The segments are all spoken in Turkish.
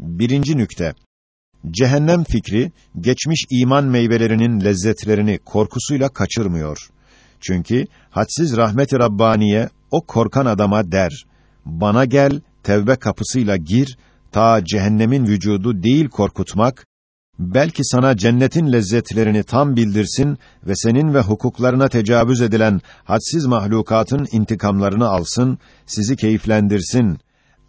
Birinci nükte. Cehennem fikri, geçmiş iman meyvelerinin lezzetlerini korkusuyla kaçırmıyor. Çünkü hadsiz rahmet-i Rabbaniye o korkan adama der: Bana gel, tevbe kapısıyla gir, ta cehennemin vücudu değil korkutmak, belki sana cennetin lezzetlerini tam bildirsin ve senin ve hukuklarına tecavüz edilen hadsiz mahlukatın intikamlarını alsın, sizi keyiflendirsin.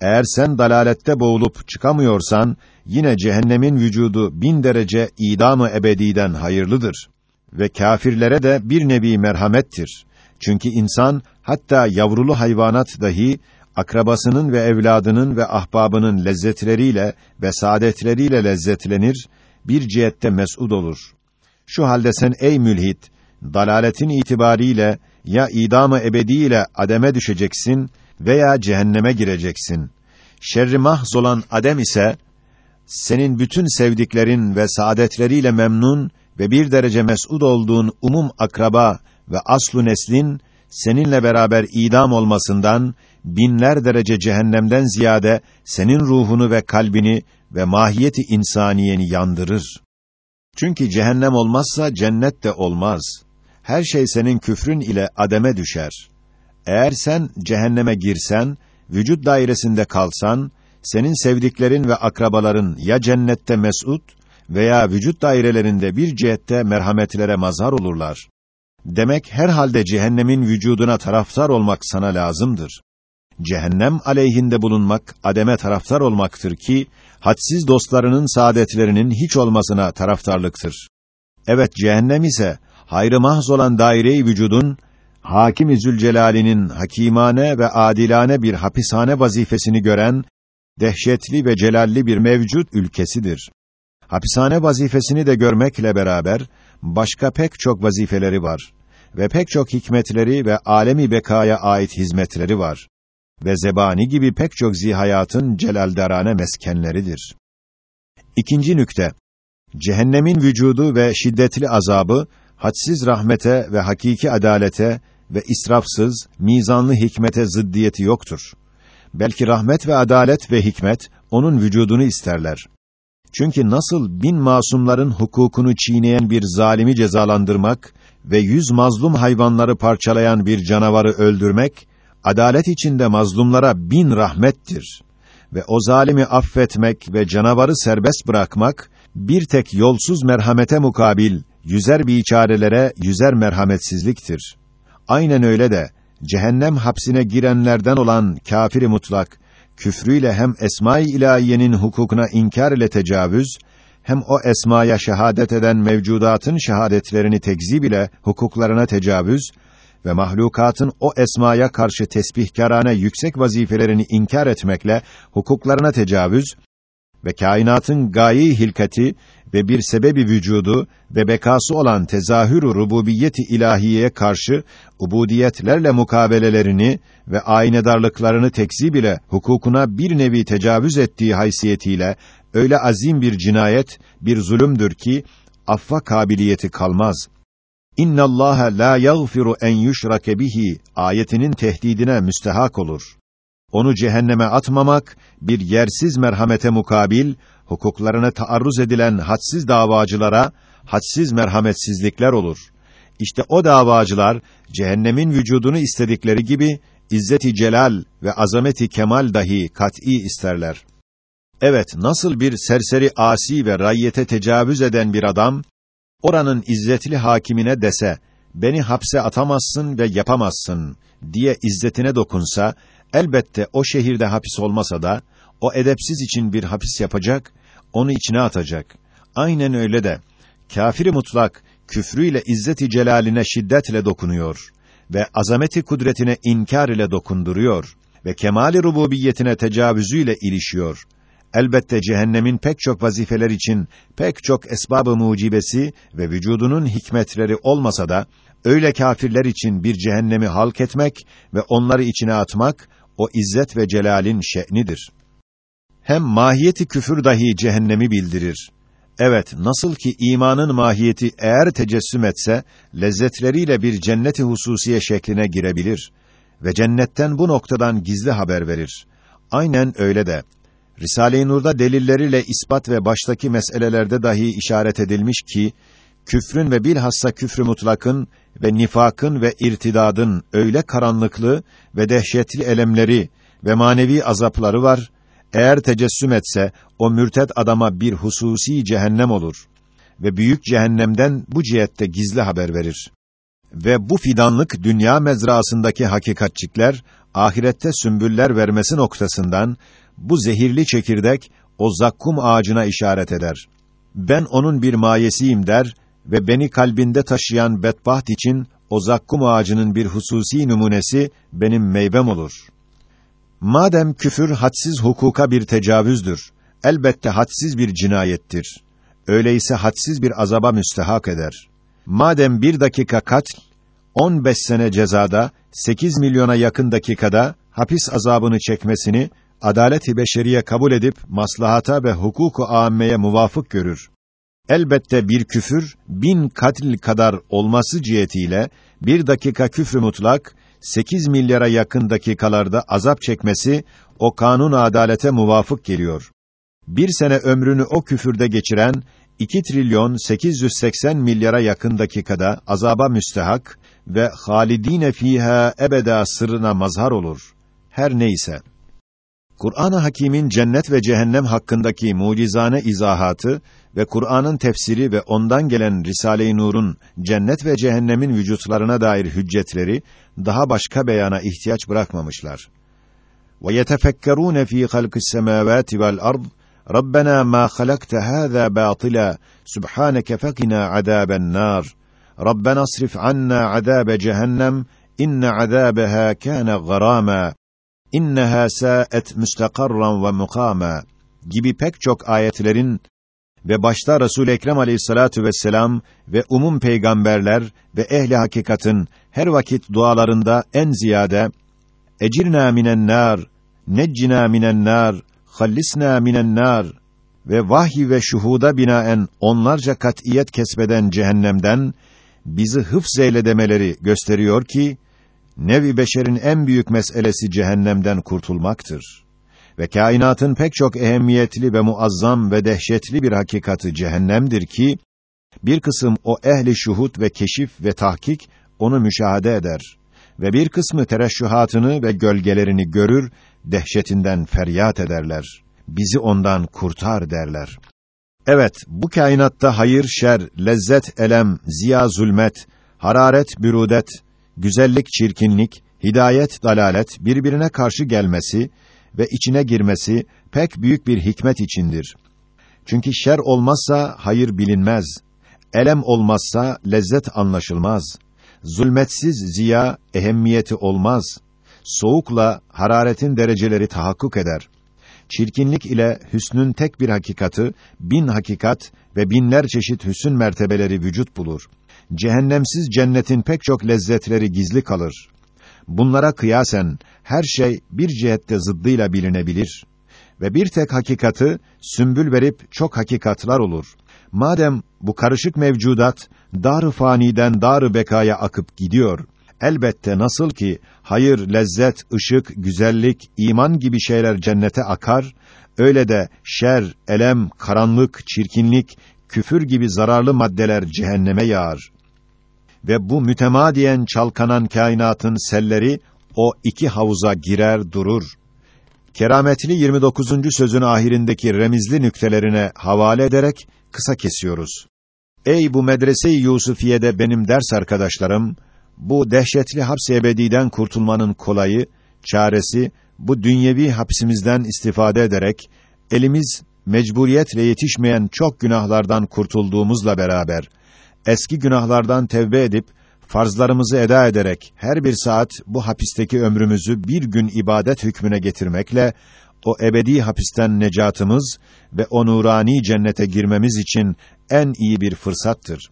Eğer sen dalalette boğulup çıkamıyorsan, yine cehennemin vücudu bin derece idamı ebediden hayırlıdır. Ve kâfirlere de bir nevi merhamettir. Çünkü insan, hatta yavrulu hayvanat dahi, akrabasının ve evladının ve ahbabının lezzetleriyle ve saadetleriyle lezzetlenir, bir cihette mes'ud olur. Şu halde sen ey mülhit, dalaletin itibariyle ya idamı ebediyle ademe düşeceksin veya cehenneme gireceksin. Şerri mahz olan adem ise senin bütün sevdiklerin ve saadetleriyle memnun ve bir derece mes'ud olduğun umum akraba ve aslu neslin seninle beraber idam olmasından binler derece cehennemden ziyade senin ruhunu ve kalbini ve mahiyeti insaniyeni yandırır. Çünkü cehennem olmazsa cennet de olmaz. Her şey senin küfrün ile ademe düşer. Eğer sen cehenneme girsen, vücut dairesinde kalsan, senin sevdiklerin ve akrabaların ya cennette mes'ud veya vücut dairelerinde bir cihette merhametlere mazhar olurlar. Demek herhalde cehennemin vücuduna taraftar olmak sana lazımdır. Cehennem aleyhinde bulunmak ademe taraftar olmaktır ki hadsiz dostlarının saadetlerinin hiç olmasına taraftarlıktır. Evet cehennem ise hayrı mahz olan daire-i vücudun Hakim-i Zülcelal'inin hakimane ve adilane bir hapishane vazifesini gören dehşetli ve celalli bir mevcut ülkesidir. Hapishane vazifesini de görmekle beraber başka pek çok vazifeleri var ve pek çok hikmetleri ve alemi bekaya ait hizmetleri var ve zebani gibi pek çok zihayatın celaldarane meskenleridir. İkinci nükte. Cehennemin vücudu ve şiddetli azabı hadsiz rahmete ve hakiki adalete ve israfsız, mizanlı hikmete zıddiyeti yoktur. Belki rahmet ve adalet ve hikmet onun vücudunu isterler. Çünkü nasıl bin masumların hukukunu çiğneyen bir zalimi cezalandırmak ve yüz mazlum hayvanları parçalayan bir canavarı öldürmek, adalet içinde mazlumlara bin rahmettir. Ve o zalimi affetmek ve canavarı serbest bırakmak, bir tek yolsuz merhamete mukabil, yüzer biçarelere yüzer merhametsizliktir. Aynen öyle de, cehennem hapsine girenlerden olan kafiri mutlak, küfrüyle hem esma-i ilahiyenin hukukuna inkar ile tecavüz, hem o esmaya şehadet eden mevcudatın şehadetlerini tekzib ile hukuklarına tecavüz ve mahlukatın o esmaya karşı tesbihkarane yüksek vazifelerini inkar etmekle hukuklarına tecavüz ve kainatın gayi hilkati ve bir sebebi vücudu ve bekası olan tezahürü rububiyeti ilahiyeye karşı ubudiyetlerle mukabelelerini ve aynedarlıklarını tekzib ile hukukuna bir nevi tecavüz ettiği haysiyetiyle öyle azim bir cinayet, bir zulümdür ki affa kabiliyeti kalmaz. İnna Allah la yaghfiru en yushrake bihi ayetinin tehdidine müstehak olur. Onu cehenneme atmamak bir yersiz merhamete mukabil hukuklarına taarruz edilen hadsiz davacılara hadsiz merhametsizlikler olur. İşte o davacılar cehennemin vücudunu istedikleri gibi izzeti celal ve azameti kemal dahi kat'î isterler. Evet, nasıl bir serseri asi ve rayyete tecavüz eden bir adam oranın izzetli hakimine dese, beni hapse atamazsın ve yapamazsın diye izzetine dokunsa, elbette o şehirde hapis olmasa da, o edepsiz için bir hapis yapacak, onu içine atacak. Aynen öyle de, kafiri mutlak, küfrüyle izzeti celaline şiddetle dokunuyor ve azameti kudretine inkar ile dokunduruyor ve kemali rububiyetine tecavüzüyle ilişiyor elbette cehennemin pek çok vazifeler için pek çok esbabı mucibesi ve vücudunun hikmetleri olmasa da öyle kâfirler için bir cehennemi halk etmek ve onları içine atmak o izzet ve celalin şe'nidir. Hem mahiyeti küfür dahi cehennemi bildirir. Evet, nasıl ki imanın mahiyeti eğer tecessüm etse, lezzetleriyle bir cenneti hususiye şekline girebilir ve cennetten bu noktadan gizli haber verir. Aynen öyle de Risale-i Nur'da delilleriyle ispat ve baştaki meselelerde dahi işaret edilmiş ki küfrün ve bilhassa küfrü mutlakın ve nifakın ve irtidadın öyle karanlıklı ve dehşetli elemleri ve manevi azapları var. Eğer tecessüm etse o mürted adama bir hususi cehennem olur ve büyük cehennemden bu cihette gizli haber verir. Ve bu fidanlık dünya mezrasındaki hakikatçikler ahirette sümbüller vermesi noktasından bu zehirli çekirdek o zakkum ağacına işaret eder. Ben onun bir mayesiyim der ve beni kalbinde taşıyan bedbaht için o zakkum ağacının bir hususi numunesi benim meyvem olur. Madem küfür hadsiz hukuka bir tecavüzdür, elbette hadsiz bir cinayettir. Öyleyse hadsiz bir azaba müstehak eder. Madem bir dakika katl, 15 sene cezada, 8 milyona yakın dakikada hapis azabını çekmesini adalet-i beşeriye kabul edip maslahata ve hukuku âmmeye muvafık görür. Elbette bir küfür bin katil kadar olması cihetiyle bir dakika küfrü mutlak 8 milyara yakın dakikalarda azap çekmesi o kanun adalete muvafık geliyor. Bir sene ömrünü o küfürde geçiren 2 trilyon 880 milyara yakın dakikada azaba müstehak ve halidine fiha ebeda sırrına mazhar olur. Her neyse. Kur'an-ı Hakîm'in cennet ve cehennem hakkındaki mucizane izahatı ve Kur'an'ın tefsiri ve ondan gelen Risale-i Nur'un cennet ve cehennemin vücutlarına dair hüccetleri daha başka beyana ihtiyaç bırakmamışlar. Ve yetefekkerûne fî halkis semâvâti vel ard Rabbena ma halakte hâzâ bâtila subhaneke fekina azâben nâr. Rabbena asrif anna azâbe cehennem inne azâbeha kâne garâmâ. İnneha sâet müstakarran ve mukâmâ gibi pek çok ayetlerin ve başta Resul Ekrem Aleyhissalatu vesselam ve umum peygamberler ve ehli hakikatin her vakit dualarında en ziyade ecirna minen nar, neccina minen nar, hallisna minen nar ve vahiy ve şuhuda binaen onlarca kat'iyet kesbeden cehennemden bizi hıfz eyle demeleri gösteriyor ki nevi beşerin en büyük meselesi cehennemden kurtulmaktır ve kainatın pek çok ehemmiyetli ve muazzam ve dehşetli bir hakikati cehennemdir ki bir kısım o ehli şuhut ve keşif ve tahkik onu müşahede eder ve bir kısmı tereşşuhatını ve gölgelerini görür, dehşetinden feryat ederler. Bizi ondan kurtar derler. Evet, bu kainatta hayır, şer, lezzet, elem, ziya, zulmet, hararet, bürudet, güzellik, çirkinlik, hidayet, dalalet birbirine karşı gelmesi ve içine girmesi pek büyük bir hikmet içindir. Çünkü şer olmazsa hayır bilinmez. Elem olmazsa lezzet anlaşılmaz. Zulmetsiz ziya ehemmiyeti olmaz. Soğukla hararetin dereceleri tahakkuk eder. Çirkinlik ile hüsnün tek bir hakikati, bin hakikat ve binler çeşit hüsn mertebeleri vücut bulur. Cehennemsiz cennetin pek çok lezzetleri gizli kalır. Bunlara kıyasen her şey bir cihette zıddıyla bilinebilir ve bir tek hakikatı sümbül verip çok hakikatlar olur. Madem bu karışık mevcudat dar-ı faniden dar-ı bekaya akıp gidiyor, elbette nasıl ki hayır, lezzet, ışık, güzellik, iman gibi şeyler cennete akar, öyle de şer, elem, karanlık, çirkinlik, küfür gibi zararlı maddeler cehenneme yağar ve bu mütemadiyen çalkanan kainatın selleri o iki havuza girer durur. Kerametli 29. sözün ahirindeki remizli nüktelerine havale ederek kısa kesiyoruz. Ey bu medrese-i Yusufiye'de benim ders arkadaşlarım, bu dehşetli hapsi ebediden kurtulmanın kolayı, çaresi, bu dünyevi hapsimizden istifade ederek, elimiz mecburiyetle yetişmeyen çok günahlardan kurtulduğumuzla beraber, eski günahlardan tevbe edip farzlarımızı eda ederek her bir saat bu hapisteki ömrümüzü bir gün ibadet hükmüne getirmekle o ebedi hapisten necatımız ve o nurani cennete girmemiz için en iyi bir fırsattır.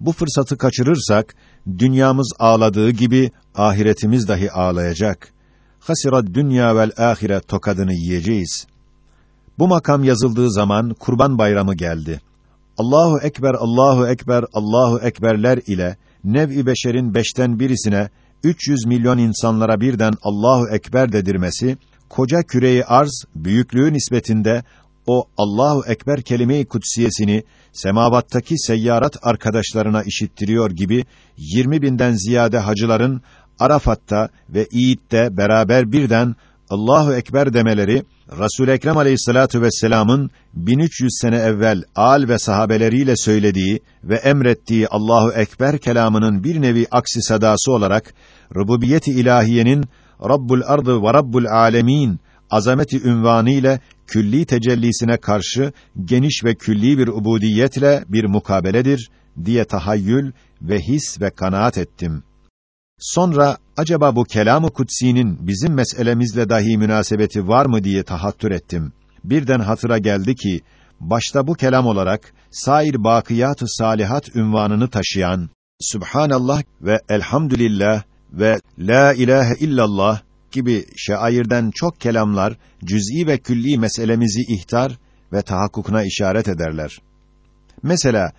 Bu fırsatı kaçırırsak dünyamız ağladığı gibi ahiretimiz dahi ağlayacak. Hasira dünya vel ahire tokadını yiyeceğiz. Bu makam yazıldığı zaman Kurban Bayramı geldi. Allahu ekber, Allahu ekber, Allahu ekberler ile nev-i beşerin beşten birisine 300 milyon insanlara birden Allahu ekber dedirmesi koca küreyi arz büyüklüğü nispetinde o Allahu ekber kelime-i kutsiyesini semavattaki seyyarat arkadaşlarına işittiriyor gibi 20 binden ziyade hacıların Arafat'ta ve İd'de beraber birden Allahu ekber demeleri Resul Ekrem Aleyhissalatu vesselam'ın 1300 sene evvel al ve sahabeleriyle söylediği ve emrettiği Allahu ekber kelamının bir nevi aksi sadası olarak rububiyeti ilahiyenin Rabbul ardı ve Rabbul alemin azameti ünvanı ile külli tecellisine karşı geniş ve külli bir ubudiyetle bir mukabeledir diye tahayyül ve his ve kanaat ettim. Sonra acaba bu kelam-ı kutsi'nin bizim meselemizle dahi münasebeti var mı diye tahattür ettim. Birden hatıra geldi ki başta bu kelam olarak sair bakiyat-ı salihat ünvanını taşıyan Subhanallah ve Elhamdülillah ve La ilahe illallah gibi şairden çok kelamlar cüz'i ve külli meselemizi ihtar ve tahakkukuna işaret ederler. Mesela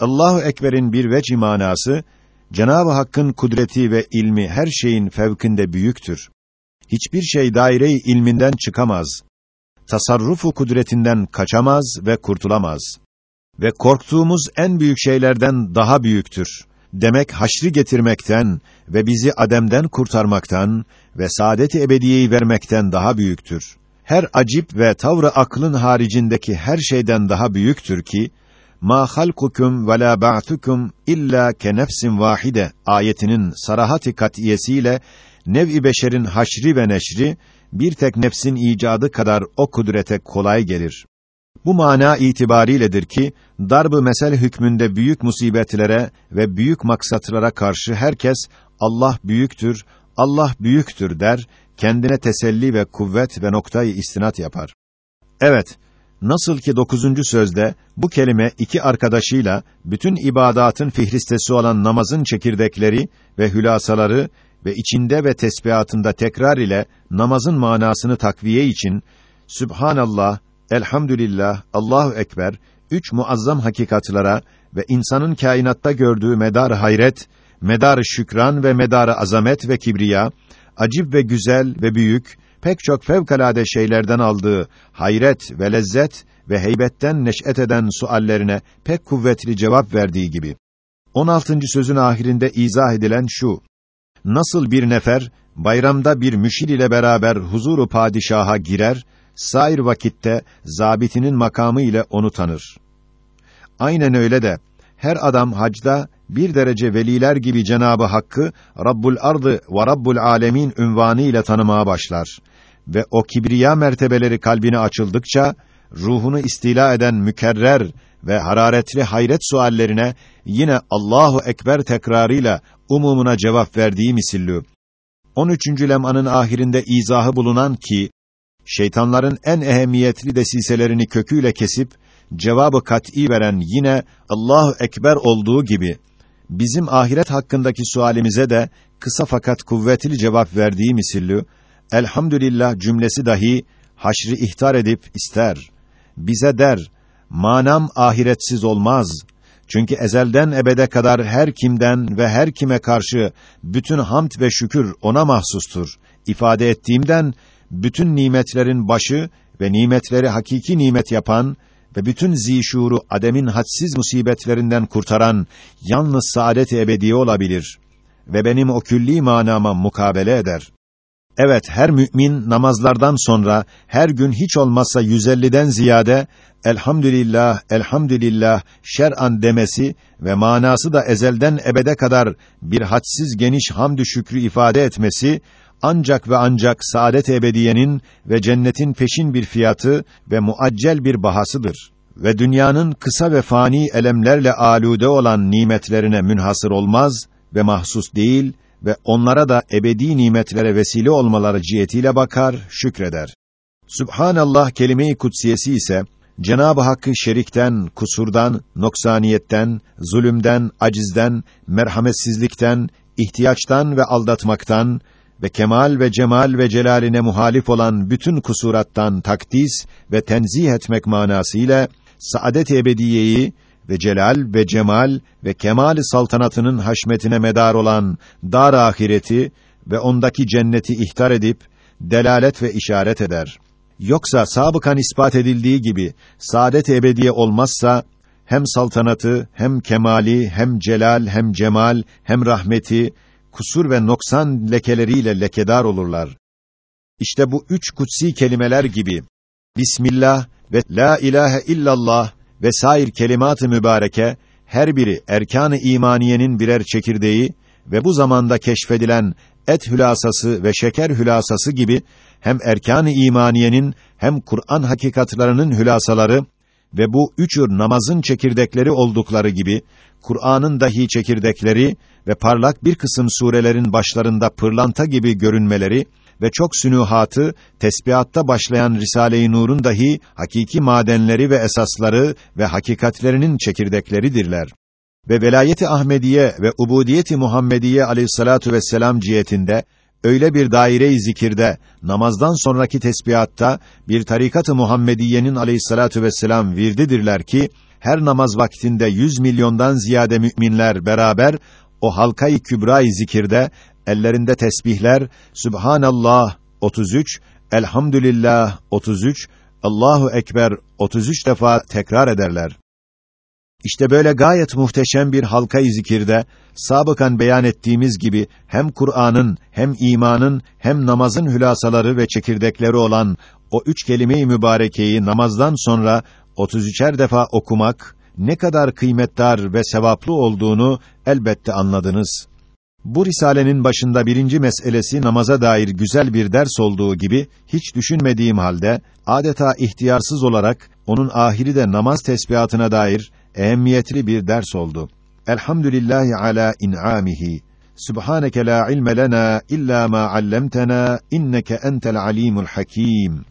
Allahu ekber'in bir veci manası Cenab-ı Hakk'ın kudreti ve ilmi her şeyin fevkinde büyüktür. Hiçbir şey daire-i ilminden çıkamaz. Tasarrufu kudretinden kaçamaz ve kurtulamaz. Ve korktuğumuz en büyük şeylerden daha büyüktür. Demek haşri getirmekten ve bizi ademden kurtarmaktan ve saadet-i ebediyeyi vermekten daha büyüktür. Her acip ve tavrı aklın haricindeki her şeyden daha büyüktür ki ma halkukum ve la ba'tukum illa ke nefsin vahide ayetinin sarahati katiyesiyle nev-i beşerin haşri ve neşri bir tek nefsin icadı kadar o kudrete kolay gelir. Bu mana itibariyledir ki darb-ı mesel hükmünde büyük musibetlere ve büyük maksatlara karşı herkes Allah büyüktür, Allah büyüktür der, kendine teselli ve kuvvet ve noktayı istinat yapar. Evet, Nasıl ki dokuzuncu sözde bu kelime iki arkadaşıyla bütün ibadatın fihristesi olan namazın çekirdekleri ve hülasaları ve içinde ve tesbihatında tekrar ile namazın manasını takviye için Sübhanallah, Elhamdülillah, Allahu Ekber üç muazzam hakikatlara ve insanın kainatta gördüğü medar hayret, medar şükran ve medar azamet ve kibriya, acib ve güzel ve büyük pek çok fevkalade şeylerden aldığı hayret ve lezzet ve heybetten neş'et eden suallerine pek kuvvetli cevap verdiği gibi. 16. sözün ahirinde izah edilen şu: Nasıl bir nefer bayramda bir müşir ile beraber huzuru padişaha girer, sair vakitte zabitinin makamı ile onu tanır. Aynen öyle de her adam hacda bir derece veliler gibi Cenabı Hakk'ı Rabbul Ardı ve Rabbul Alemin ünvanı ile tanımaya başlar ve o kibriya mertebeleri kalbine açıldıkça ruhunu istila eden mükerrer ve hararetli hayret suallerine yine Allahu ekber tekrarıyla umumuna cevap verdiği misillü. 13. lemanın ahirinde izahı bulunan ki şeytanların en ehemmiyetli desiselerini köküyle kesip cevabı kat'î veren yine Allahu ekber olduğu gibi bizim ahiret hakkındaki sualimize de kısa fakat kuvvetli cevap verdiği misillü elhamdülillah cümlesi dahi haşri ihtar edip ister. Bize der, manam ahiretsiz olmaz. Çünkü ezelden ebede kadar her kimden ve her kime karşı bütün hamd ve şükür ona mahsustur. İfade ettiğimden bütün nimetlerin başı ve nimetleri hakiki nimet yapan ve bütün zişuru ademin hadsiz musibetlerinden kurtaran yalnız saadet-i ebedi olabilir ve benim o külli manama mukabele eder. Evet, her mümin namazlardan sonra her gün hiç olmazsa 150'den ziyade elhamdülillah, elhamdülillah şer'an demesi ve manası da ezelden ebede kadar bir hadsiz geniş hamdü şükrü ifade etmesi ancak ve ancak saadet ebediyenin ve cennetin peşin bir fiyatı ve muaccel bir bahasıdır ve dünyanın kısa ve fani elemlerle alude olan nimetlerine münhasır olmaz ve mahsus değil ve onlara da ebedi nimetlere vesile olmaları cihetiyle bakar, şükreder. Subhanallah kelime-i kutsiyesi ise Cenab-ı Hakk'ı şerikten, kusurdan, noksaniyetten, zulümden, acizden, merhametsizlikten, ihtiyaçtan ve aldatmaktan ve kemal ve cemal ve celaline muhalif olan bütün kusurattan takdis ve tenzih etmek manasıyla saadet-i ebediyeyi ve celal ve cemal ve kemal saltanatının haşmetine medar olan dar ahireti ve ondaki cenneti ihtar edip delalet ve işaret eder. Yoksa sabıkan ispat edildiği gibi saadet ebediye olmazsa hem saltanatı, hem kemali, hem celal, hem cemal, hem rahmeti, kusur ve noksan lekeleriyle lekedar olurlar. İşte bu üç kutsi kelimeler gibi Bismillah ve La ilahe illallah ve sair kelimat-ı mübareke her biri erkan-ı imaniyenin birer çekirdeği ve bu zamanda keşfedilen et hülasası ve şeker hülasası gibi hem erkan-ı imaniyenin hem Kur'an hakikatlarının hülasaları ve bu üçür namazın çekirdekleri oldukları gibi Kur'an'ın dahi çekirdekleri ve parlak bir kısım surelerin başlarında pırlanta gibi görünmeleri ve çok sünuhatı tesbihatta başlayan Risale-i Nur'un dahi hakiki madenleri ve esasları ve hakikatlerinin çekirdekleridirler. Ve velayeti Ahmediye ve ubudiyeti Muhammediye aleyhissalatu vesselam cihetinde öyle bir daire-i zikirde namazdan sonraki tesbihatta bir tarikat-ı Muhammediyenin aleyhissalatu vesselam virdidirler ki her namaz vaktinde yüz milyondan ziyade müminler beraber o halkayı kübra-i zikirde ellerinde tesbihler Subhanallah 33, Elhamdülillah 33, Allahu ekber 33 defa tekrar ederler. İşte böyle gayet muhteşem bir halka-i zikirde sabıkan beyan ettiğimiz gibi hem Kur'an'ın hem imanın hem namazın hülasaları ve çekirdekleri olan o üç kelime-i mübarekeyi namazdan sonra 33'er defa okumak ne kadar kıymetdar ve sevaplı olduğunu elbette anladınız. Bu risalenin başında birinci meselesi namaza dair güzel bir ders olduğu gibi hiç düşünmediğim halde adeta ihtiyarsız olarak onun ahiri de namaz tesbihatına dair ehemmiyetli bir ders oldu. Elhamdülillahi ala in'amihi. Subhaneke la ilme lena illa ma allamtena inneke entel alimul hakim.